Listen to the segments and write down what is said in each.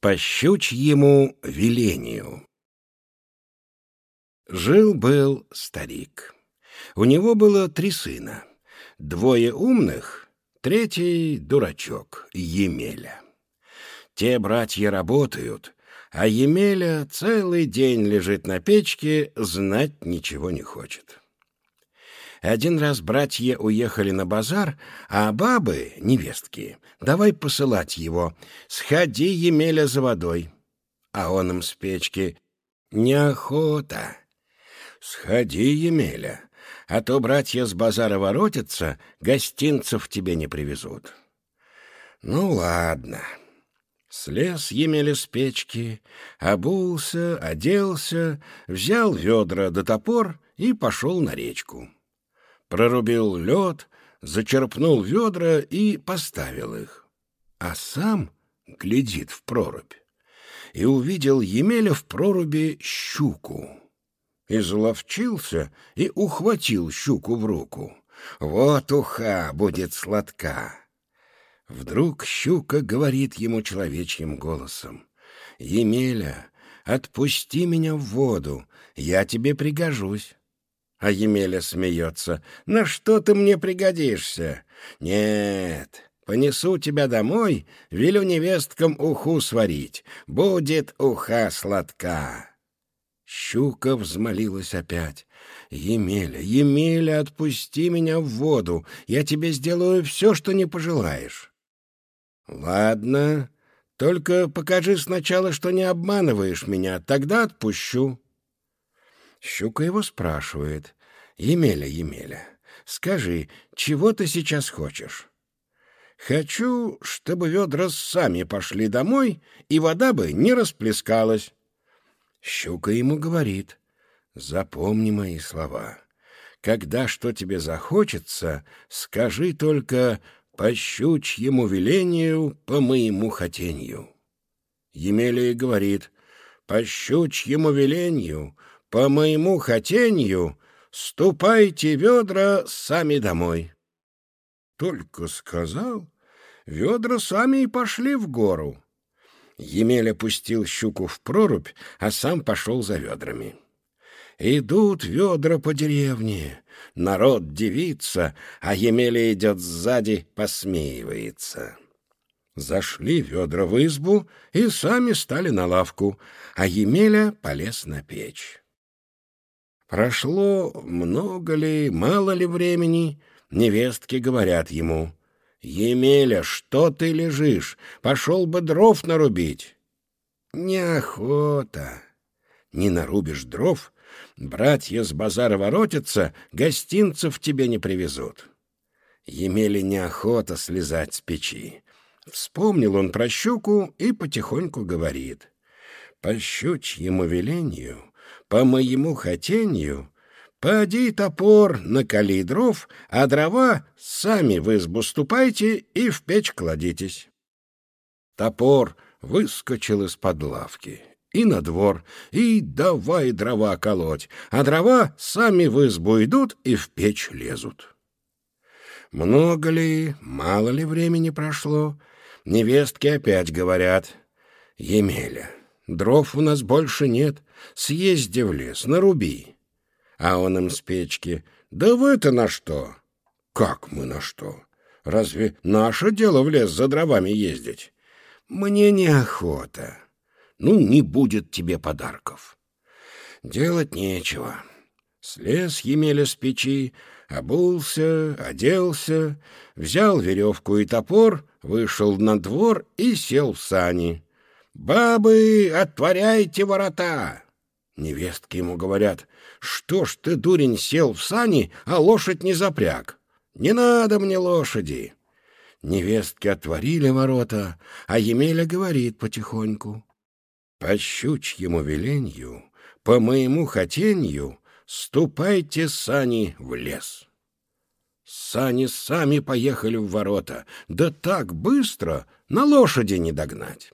По щучьему велению. Жил-был старик. У него было три сына. Двое умных, третий — дурачок, Емеля. Те братья работают, а Емеля целый день лежит на печке, знать ничего не хочет. Один раз братья уехали на базар, а бабы, невестки, давай посылать его. Сходи, Емеля, за водой. А он им с печки. Неохота. Сходи, Емеля, а то братья с базара воротятся, гостинцев тебе не привезут. Ну, ладно. Слез Емеля с печки, обулся, оделся, взял ведра до топор и пошел на речку прорубил лед, зачерпнул ведра и поставил их. А сам глядит в прорубь и увидел Емеля в проруби щуку. Изловчился и ухватил щуку в руку. Вот уха будет сладка. Вдруг щука говорит ему человечьим голосом. «Емеля, отпусти меня в воду, я тебе пригожусь». А Емеля смеется. «На что ты мне пригодишься?» «Нет, понесу тебя домой, велю невесткам уху сварить. Будет уха сладка». Щука взмолилась опять. «Емеля, Емеля, отпусти меня в воду, я тебе сделаю все, что не пожелаешь». «Ладно, только покажи сначала, что не обманываешь меня, тогда отпущу». Щука его спрашивает. «Емеля, Емеля, скажи, чего ты сейчас хочешь?» «Хочу, чтобы ведра сами пошли домой, и вода бы не расплескалась». Щука ему говорит. «Запомни мои слова. Когда что тебе захочется, скажи только по щучьему велению, по моему хотению». Емелия говорит, «По щучьему велению, по моему хотению ступайте ведра сами домой. Только сказал, ведра сами и пошли в гору. Емель опустил щуку в прорубь, а сам пошел за ведрами. Идут ведра по деревне, народ дивится, а Емеля идет сзади, посмеивается. Зашли ведра в избу и сами стали на лавку, а Емеля полез на печь. Прошло много ли, мало ли времени, невестки говорят ему, «Емеля, что ты лежишь? Пошел бы дров нарубить». «Неохота. Не нарубишь дров, братья с базара воротятся, гостинцев тебе не привезут». Емеле неохота слезать с печи. Вспомнил он про щуку и потихоньку говорит. «По щучьему велению...» по моему хотению, поди топор накали дров, а дрова сами в избу ступайте и в печь кладитесь. Топор выскочил из-под лавки и на двор, и давай дрова колоть, а дрова сами в избу идут и в печь лезут. Много ли, мало ли времени прошло, невестки опять говорят, «Емеля, дров у нас больше нет, съезди в лес, наруби. А он им с печки, да вы-то на что? Как мы на что? Разве наше дело в лес за дровами ездить? Мне неохота. Ну, не будет тебе подарков. Делать нечего. Слез Емеля с печи, обулся, оделся, взял веревку и топор, вышел на двор и сел в сани. «Бабы, отворяйте ворота!» Невестки ему говорят, «Что ж ты, дурень, сел в сани, а лошадь не запряг? Не надо мне лошади!» Невестки отворили ворота, а Емеля говорит потихоньку, «По щучьему веленью, по моему хотенью, ступайте, сани, в лес». Сани сами поехали в ворота, да так быстро на лошади не догнать.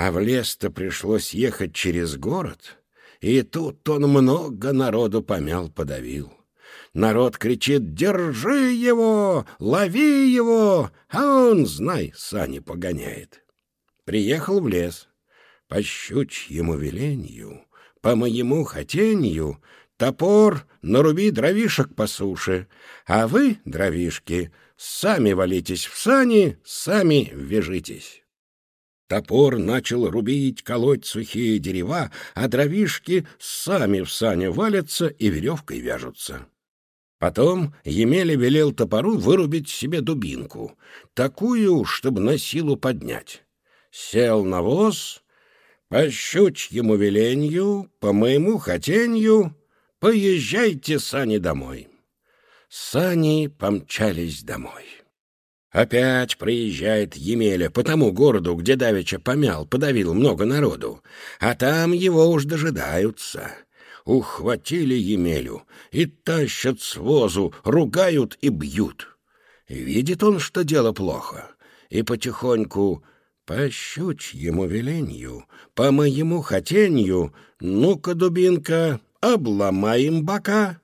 А в лес-то пришлось ехать через город, и тут он много народу помял, подавил. Народ кричит «Держи его! Лови его!» А он, знай, сани погоняет. Приехал в лес. По щучьему веленью, по моему хотенью, топор наруби дровишек по суше, а вы, дровишки, сами валитесь в сани, сами вяжитесь. Топор начал рубить, колоть сухие дерева, а дровишки сами в сане валятся и веревкой вяжутся. Потом Емеля велел топору вырубить себе дубинку, такую, чтобы на силу поднять. Сел на воз, по щучьему веленью, по моему хотенью, поезжайте, сани, домой. Сани помчались домой. Опять приезжает Емеля по тому городу, где Давича помял, подавил много народу, а там его уж дожидаются. Ухватили Емелю и тащат с возу, ругают и бьют. Видит он, что дело плохо, и потихоньку по щучьему веленью, по моему хотенью, ну-ка, дубинка, обломаем бока.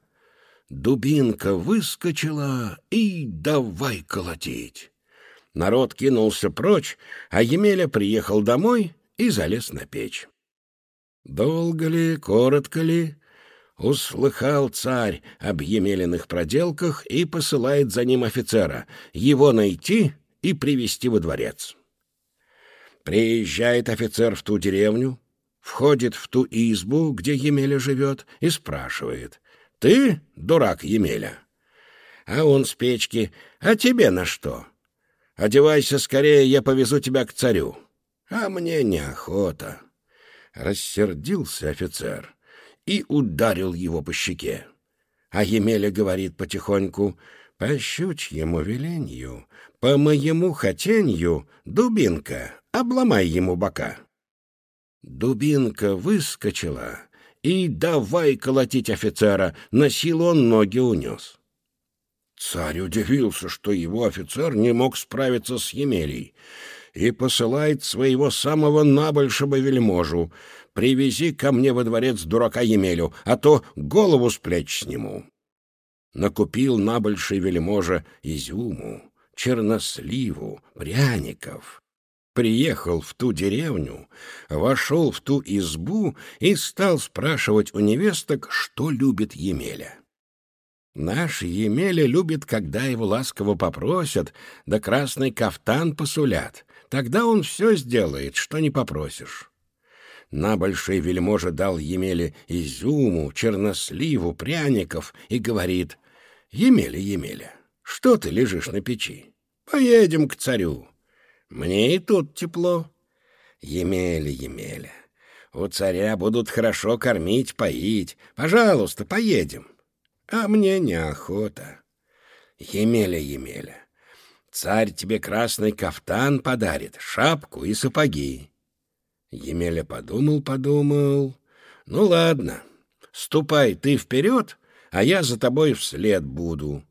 Дубинка выскочила и давай колотить. Народ кинулся прочь, а Емеля приехал домой и залез на печь. Долго ли, коротко ли, услыхал царь об Емелиных проделках и посылает за ним офицера, его найти и привести во дворец. Приезжает офицер в ту деревню, входит в ту избу, где Емеля живет, и спрашивает, ты, дурак Емеля? А он с печки. А тебе на что? Одевайся скорее, я повезу тебя к царю. А мне неохота. Рассердился офицер и ударил его по щеке. А Емеля говорит потихоньку, по щучьему веленью, по моему хотенью, дубинка, обломай ему бока. Дубинка выскочила и давай колотить офицера, на силу он ноги унес. Царь удивился, что его офицер не мог справиться с Емелей, и посылает своего самого набольшего вельможу «Привези ко мне во дворец дурака Емелю, а то голову с плеч сниму». Накупил набольший вельможа изюму, черносливу, пряников, приехал в ту деревню, вошел в ту избу и стал спрашивать у невесток, что любит Емеля. Наш Емеля любит, когда его ласково попросят, да красный кафтан посулят. Тогда он все сделает, что не попросишь. На большой вельможа дал Емеле изюму, черносливу, пряников и говорит, «Емеля, Емеля, что ты лежишь на печи? Поедем к царю». Мне и тут тепло. Емеля, Емеля, у царя будут хорошо кормить, поить. Пожалуйста, поедем. А мне неохота. Емеля, Емеля, царь тебе красный кафтан подарит, шапку и сапоги. Емеля подумал-подумал. Ну, ладно, ступай ты вперед, а я за тобой вслед буду.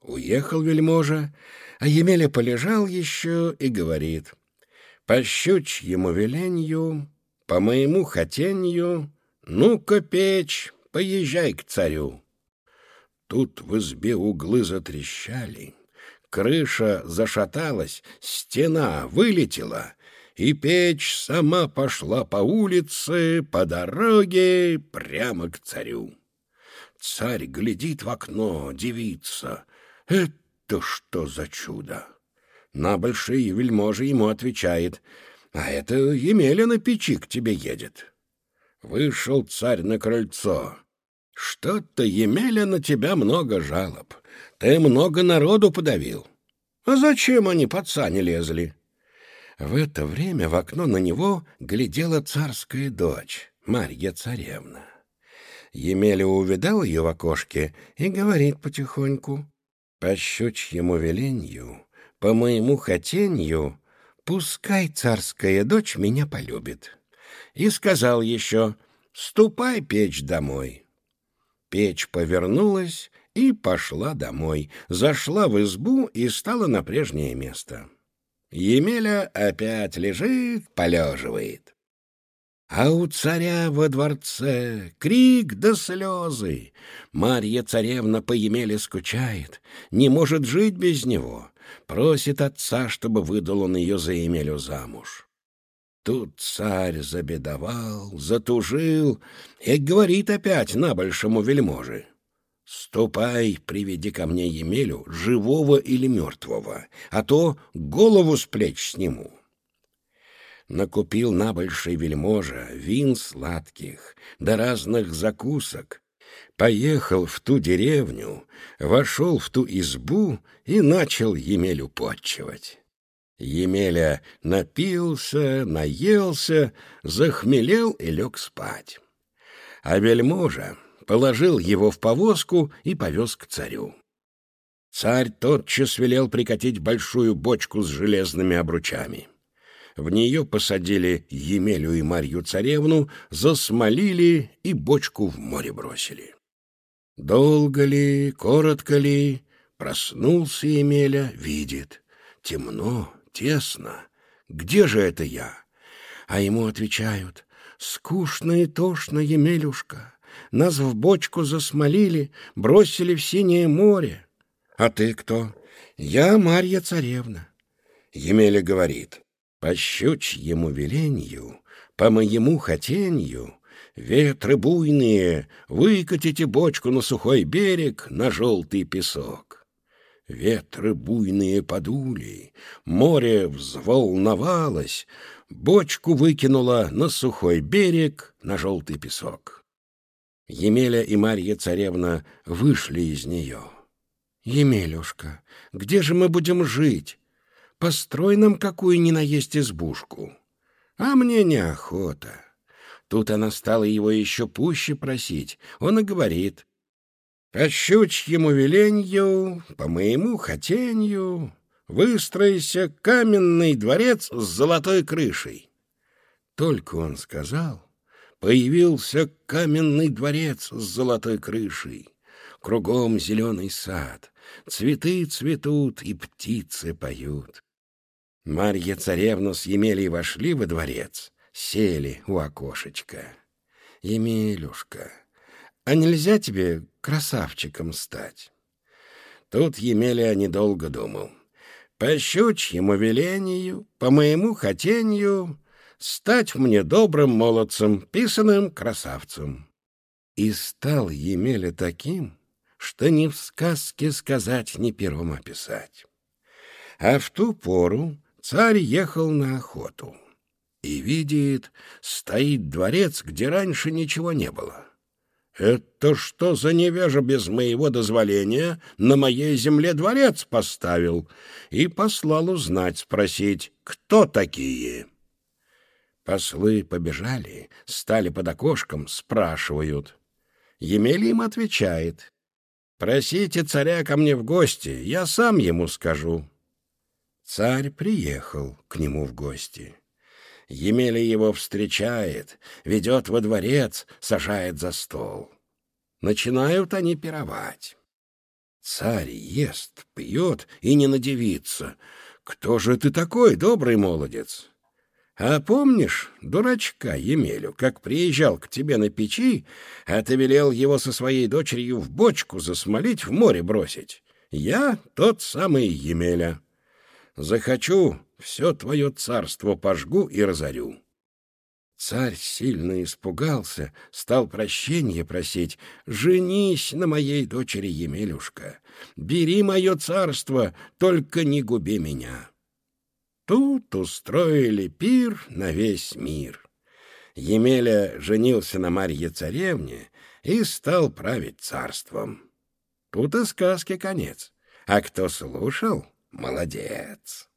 Уехал вельможа, а Емеля полежал еще и говорит, «По щучьему веленью, по моему хотенью, ну-ка, печь, поезжай к царю». Тут в избе углы затрещали, крыша зашаталась, стена вылетела, и печь сама пошла по улице, по дороге, прямо к царю. Царь глядит в окно, девица. Это это что за чудо? На большие вельможи ему отвечает, а это Емеля на печи к тебе едет. Вышел царь на крыльцо. Что-то, Емеля, на тебя много жалоб. Ты много народу подавил. А зачем они под сани лезли? В это время в окно на него глядела царская дочь, Марья царевна. Емеля увидал ее в окошке и говорит потихоньку. По щучьему веленью, по моему хотенью, пускай царская дочь меня полюбит. И сказал еще, ступай, печь, домой. Печь повернулась и пошла домой, зашла в избу и стала на прежнее место. Емеля опять лежит, полеживает. А у царя во дворце крик да слезы. Марья царевна по Емеле скучает, не может жить без него. Просит отца, чтобы выдал он ее за Емелю замуж. Тут царь забедовал, затужил и говорит опять на большому вельможе. «Ступай, приведи ко мне Емелю, живого или мертвого, а то голову с плеч сниму». Накупил на большой вельможа вин сладких, да разных закусок, поехал в ту деревню, вошел в ту избу и начал Емелю подчивать. Емеля напился, наелся, захмелел и лег спать. А вельможа положил его в повозку и повез к царю. Царь тотчас велел прикатить большую бочку с железными обручами. В нее посадили Емелю и Марью царевну, засмолили и бочку в море бросили. Долго ли, коротко ли, проснулся Емеля, видит. Темно, тесно. Где же это я? А ему отвечают, скучно и тошно, Емелюшка. Нас в бочку засмолили, бросили в синее море. А ты кто? Я Марья царевна. Емеля говорит, по щучьему веленью, по моему хотенью, ветры буйные, выкатите бочку на сухой берег, на желтый песок. Ветры буйные подули, море взволновалось, бочку выкинуло на сухой берег, на желтый песок. Емеля и Марья царевна вышли из нее. «Емелюшка, где же мы будем жить? Построй нам какую ни наесть избушку». «А мне неохота». Тут она стала его еще пуще просить. Он и говорит, по щучьему веленью, по моему хотенью, выстроился каменный дворец с золотой крышей. Только он сказал, появился каменный дворец с золотой крышей. Кругом зеленый сад, цветы цветут и птицы поют. Марья царевна с Емелей вошли во дворец, сели у окошечка. Емелюшка, а нельзя тебе красавчиком стать. Тут Емеля недолго думал. По щучьему велению, по моему хотению, стать мне добрым молодцем, писаным красавцем. И стал Емеля таким, что ни в сказке сказать, ни первым описать. А в ту пору царь ехал на охоту и видит, стоит дворец, где раньше ничего не было. «Это что за невежа без моего дозволения на моей земле дворец поставил?» И послал узнать, спросить, кто такие. Послы побежали, стали под окошком, спрашивают. Емеля им отвечает. «Просите царя ко мне в гости, я сам ему скажу». Царь приехал к нему в гости. Емеля его встречает, ведет во дворец, сажает за стол. Начинают они пировать. Царь ест, пьет и не надевится. Кто же ты такой, добрый молодец? А помнишь дурачка Емелю, как приезжал к тебе на печи, а ты велел его со своей дочерью в бочку засмолить, в море бросить? Я тот самый Емеля. Захочу, все твое царство пожгу и разорю. Царь сильно испугался, стал прощения просить. «Женись на моей дочери Емелюшка, бери мое царство, только не губи меня». Тут устроили пир на весь мир. Емеля женился на Марье царевне и стал править царством. Тут и сказки конец. А кто слушал, молодец.